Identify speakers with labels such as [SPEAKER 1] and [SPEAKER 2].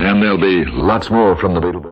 [SPEAKER 1] And there'll be lots more from the Beetle